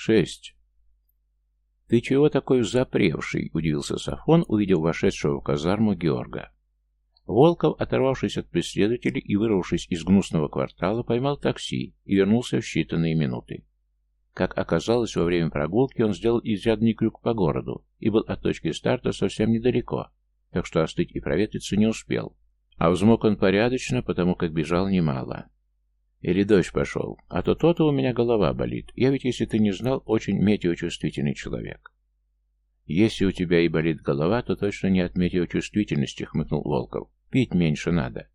шесть. «Ты чего такой запревший?» — удивился Сафон, увидев вошедшего в казарму Георга. Волков, оторвавшись от преследователей и вырвавшись из гнусного квартала, поймал такси и вернулся в считанные минуты. Как оказалось, во время прогулки он сделал изрядный крюк по городу и был от точки старта совсем недалеко, так что остыть и проветриться не успел. А взмок он порядочно, потому как бежал немало. Или дождь пошел, а то то-то у меня голова болит. Я ведь, если ты не знал, очень метеочувствительный человек. Если у тебя и болит голова, то точно не от метеочувствительности, хмыкнул Волков. Пить меньше надо.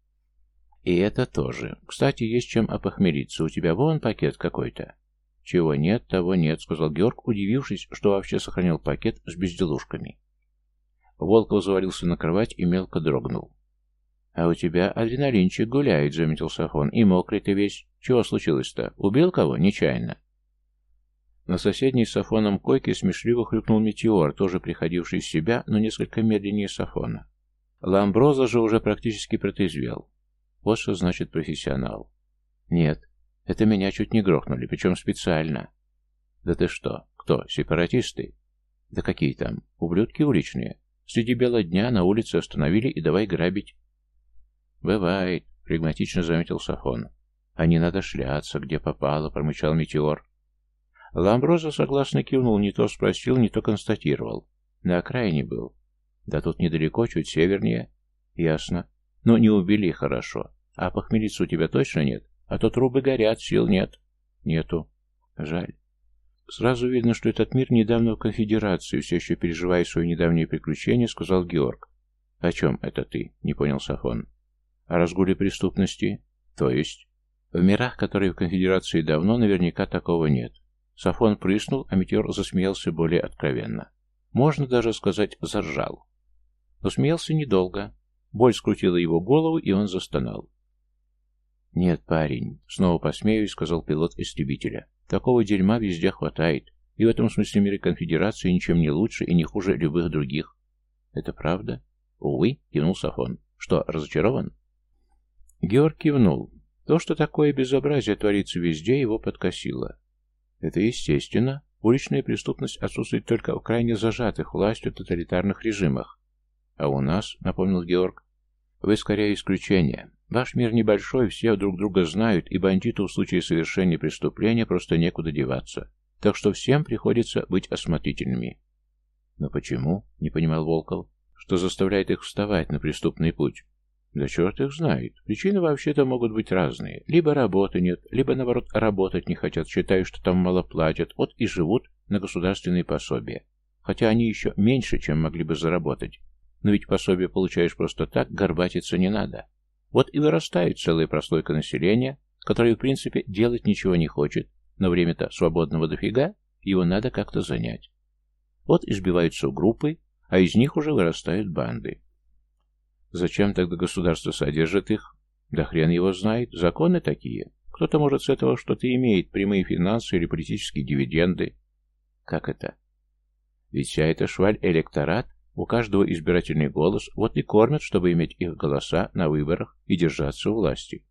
И это тоже. Кстати, есть чем опохмелиться. У тебя вон пакет какой-то. Чего нет, того нет, сказал Георг, удивившись, что вообще сохранил пакет с безделушками. Волков завалился на кровать и мелко дрогнул. «А у тебя адреналинчик гуляет», — заметил Сафон. «И мокрый ты весь. Чего случилось-то? Убил кого? Нечаянно». На соседней с Сафоном койке смешливо хрюкнул метеор, тоже приходивший в себя, но несколько медленнее Сафона. Ламброза же уже практически протрезвел. Вот что значит профессионал. Нет, это меня чуть не грохнули, причем специально. Да ты что? Кто? Сепаратисты? Да какие там? Ублюдки уличные. Среди бела дня на улице остановили и давай грабить. «Бывает», — флегматично заметил Сафон. «А не надо шляться, где попало», — промычал Метеор. Ламброза согласно кивнул, не то спросил, не то констатировал. На окраине был. Да тут недалеко, чуть севернее. Ясно. Но не убили хорошо. А похмелиться у тебя точно нет? А то трубы горят, сил нет. Нету. Жаль. Сразу видно, что этот мир недавно в конфедерации, все еще переживая свои недавние приключения, сказал Георг. «О чем это ты?» — не понял Сафон. О разгуле преступности? То есть? В мирах, которые в конфедерации давно, наверняка такого нет. Сафон прыснул, а метеор засмеялся более откровенно. Можно даже сказать, заржал. Но смеялся недолго. Боль скрутила его голову, и он застонал. «Нет, парень», — снова посмеюсь, — сказал пилот истребителя. «Такого дерьма везде хватает, и в этом смысле миры конфедерации ничем не лучше и не хуже любых других». «Это правда?» «Увы», — кивнул Сафон. «Что, разочарован?» Георг кивнул. То, что такое безобразие творится везде, его подкосило. Это естественно. Уличная преступность отсутствует только в крайне зажатых властью тоталитарных режимах. А у нас, напомнил Георг, вы скорее исключение. Ваш мир небольшой, все друг друга знают, и бандиту в случае совершения преступления просто некуда деваться. Так что всем приходится быть осмотрительными. Но почему? Не понимал Волков. Что заставляет их вставать на преступный путь? Да черт их знает. Причины вообще-то могут быть разные. Либо работы нет, либо, наоборот, работать не хотят, считая, что там мало платят, вот и живут на государственные пособия. Хотя они еще меньше, чем могли бы заработать. Но ведь пособие получаешь просто так, горбатиться не надо. Вот и вырастает целая прослойка населения, которая, в принципе, делать ничего не хочет, но время-то свободного дофига, его надо как-то занять. Вот избиваются группы, а из них уже вырастают банды. Зачем тогда государство содержит их? Да хрен его знает. Законы такие. Кто-то, может, с этого что-то имеет, прямые финансы или политические дивиденды. Как это? Ведь вся эта шваль электорат, у каждого избирательный голос, вот и кормят, чтобы иметь их голоса на выборах и держаться у власти.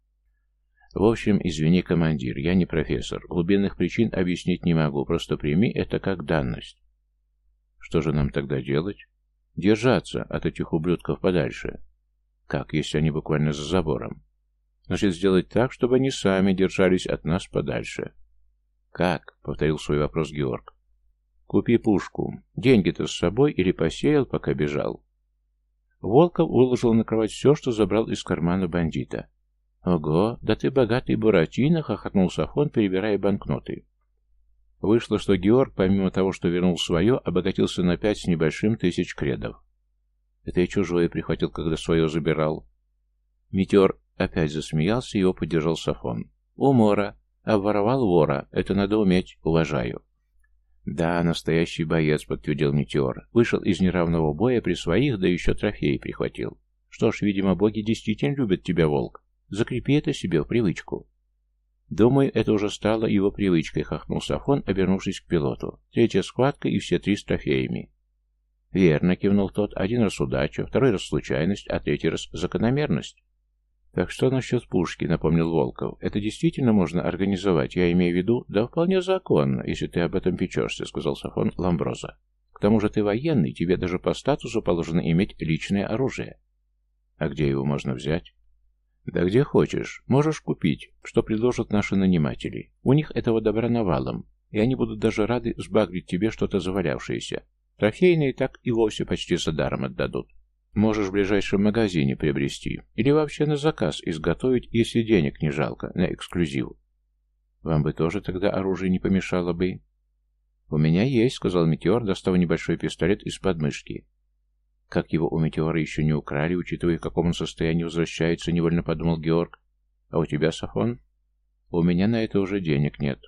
В общем, извини, командир, я не профессор. Глубинных причин объяснить не могу, просто прими это как данность. Что же нам тогда делать? Держаться от этих ублюдков подальше. Как, если они буквально за забором? Значит, сделать так, чтобы они сами держались от нас подальше. Как? Повторил свой вопрос Георг. Купи пушку. Деньги-то с собой или посеял, пока бежал? Волков выложил на кровать все, что забрал из кармана бандита. «Ого, да ты богатый Буратино!» — хохотнул Сафон, перебирая банкноты. Вышло, что Георг, помимо того, что вернул свое, обогатился на пять с небольшим тысяч кредов. Это я чужое прихватил, когда свое забирал. Метеор опять засмеялся, его поддержал Сафон. Умора. Обворовал вора. Это надо уметь. Уважаю. Да, настоящий боец, подтвердил Метеор. Вышел из неравного боя при своих, да еще трофеи прихватил. Что ж, видимо, боги действительно любят тебя, волк. Закрепи это себе в привычку. Думаю, это уже стало его привычкой, хохнул Сафон, обернувшись к пилоту. Третья схватка и все три с трофеями. «Верно», — кивнул тот. «Один раз удача, второй раз случайность, а третий раз закономерность». «Так что насчет пушки?» — напомнил Волков. «Это действительно можно организовать, я имею в виду?» «Да вполне законно, если ты об этом печешься», — сказал Сафон Ламброза. «К тому же ты военный, тебе даже по статусу положено иметь личное оружие». «А где его можно взять?» «Да где хочешь. Можешь купить, что предложат наши наниматели. У них этого добра навалом, и они будут даже рады сбагрить тебе что-то завалявшееся. Трофейные так и вовсе почти за даром отдадут». Можешь в ближайшем магазине приобрести. Или вообще на заказ изготовить, если денег не жалко, на эксклюзив. Вам бы тоже тогда оружие не помешало бы. У меня есть, сказал Метеор, достав небольшой пистолет из подмышки. Как его у Метеора еще не украли, учитывая, в каком он состоянии возвращается, невольно подумал Георг. А у тебя, Сафон? У меня на это уже денег нет.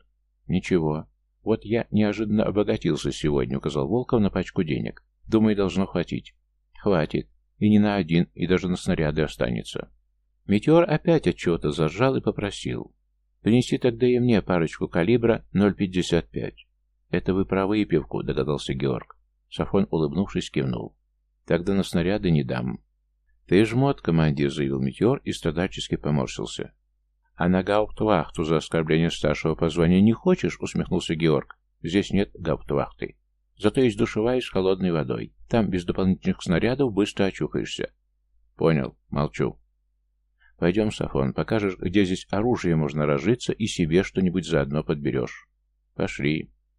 Ничего. Вот я неожиданно обогатился сегодня, указал Волков на пачку денег. Думаю, должно хватить. Хватит. И не на один, и даже на снаряды останется. Метеор опять от чего-то зажал и попросил. «Принеси тогда и мне парочку калибра 0,55». «Это вы про выпивку», — догадался Георг. Сафон, улыбнувшись, кивнул. «Тогда на снаряды не дам». «Ты жмот, командир», — заявил Метеор и страдальчески поморщился. «А на гауптвахту за оскорбление старшего по званию не хочешь?» — усмехнулся Георг. «Здесь нет гауптвахты. Зато есть душевая с холодной водой. Там без дополнительных снарядов быстро очухаешься. Понял. Молчу. Пойдем, Сафон, покажешь, где здесь оружие можно разжиться и себе что-нибудь заодно подберешь. Пошли.